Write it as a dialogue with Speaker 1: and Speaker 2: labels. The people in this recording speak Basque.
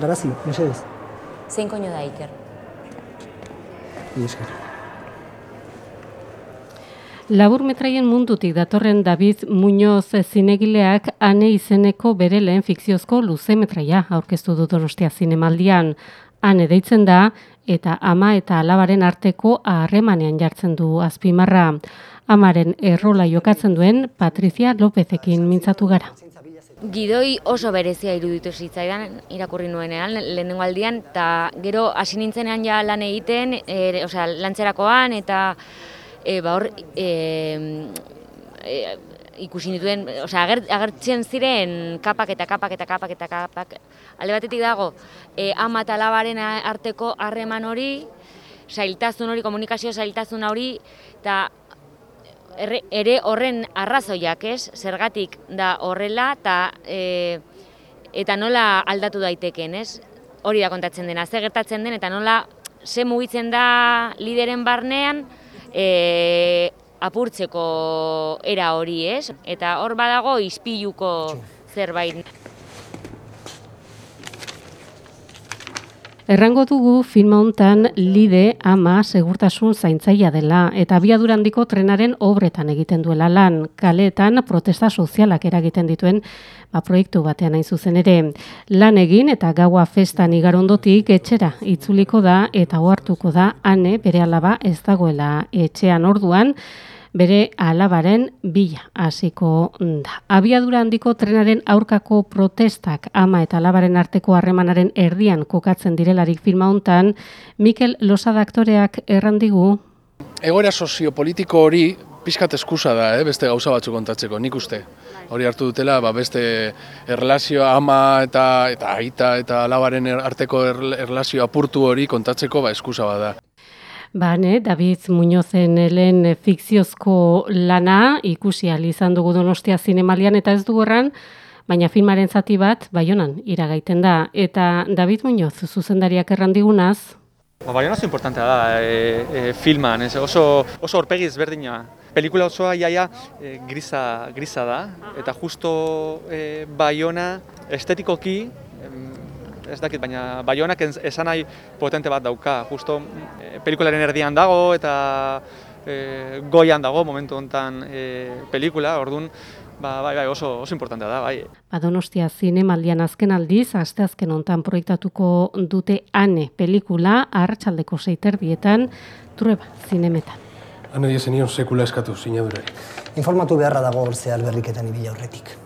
Speaker 1: garazi, mesedez.
Speaker 2: Zein koño da Iker?
Speaker 1: Ni esker.
Speaker 3: Labur metraien mundutik datorren David Muñoz zinegileak ane izeneko bere lehen fikziozko luze metraia aurkeztu du Donostia zinemaldian. Ane deitzen da eta ama eta alabaren arteko harremanean jartzen du azpimarra. Amaren errola jokatzen duen Patricia Lopezekin mintzatu gara.
Speaker 2: Gidoi oso berezia iruditu zitzaidan irakurri nuenean lehenengo aldian eta gero hasi nintzenean ja lan egiten, e, osea, lantzerakoan eta e, ba hor e, e, ikusi nituen, osea, ager, agertzen ziren kapak eta kapak eta kapak eta kapak. Alde batetik dago, e, ama eta labaren arteko harreman hori, zailtasun hori, komunikazio zailtasun hori, eta erre, ere horren arrazoiak, ez? Zergatik da horrela eta e, eta nola aldatu daiteken, ez? Hori da kontatzen dena, ze gertatzen den eta nola ze mugitzen da lideren barnean e, apurtzeko era hori, ez? Eta hor badago ispiluko zerbait.
Speaker 3: Errango dugu filma hontan lide ama segurtasun zaintzaia dela eta abiadura handiko trenaren obretan egiten duela lan. Kaleetan protesta sozialak eragiten dituen ba, proiektu batean hain zuzen ere. Lan egin eta gaua festan igarondotik etxera itzuliko da eta ohartuko da ane bere alaba ez dagoela etxean orduan bere alabaren bila hasiko da. Abiadura handiko trenaren aurkako protestak ama eta alabaren arteko harremanaren erdian kokatzen direlarik filma hontan, Mikel Losada aktoreak errandigu.
Speaker 4: Egoera soziopolitiko hori pixkat eskusa da, eh, beste gauza batzu kontatzeko, nik uste. Hori hartu dutela, ba, beste erlazioa ama eta eta aita eta alabaren arteko erlazio apurtu hori kontatzeko ba, eskusa bada.
Speaker 3: Ba, ne, David Muñozen lehen fikziozko lana ikusi izan dugu Donostia zinemalian eta ez du erran, baina filmaren zati bat Baionan iragaiten da. Eta David Muñoz zuzendariak errandigunaz?
Speaker 5: Ba, Baiona oso importantea da e, e, filman, ez, oso oso aurpegi ezberdina. Pelikula osoa iaia e, grisa, grisa da. Eta justo e, Baiona estetikoki ez dakit, baina Baionak esan nahi potente bat dauka. Justo e, pelikularen erdian dago eta e, goian dago momentu hontan e, pelikula, orduan ba, bai, bai, oso, oso importantea da, bai.
Speaker 3: Badonostia zinemaldian azken aldiz, aste azken hontan proiektatuko dute ane pelikula, hartxaldeko seiterdietan, tureba, zinemetan.
Speaker 6: Hane diezenion sekula eskatu, sinadurari.
Speaker 1: Informatu beharra dago zehar berriketan ibila horretik.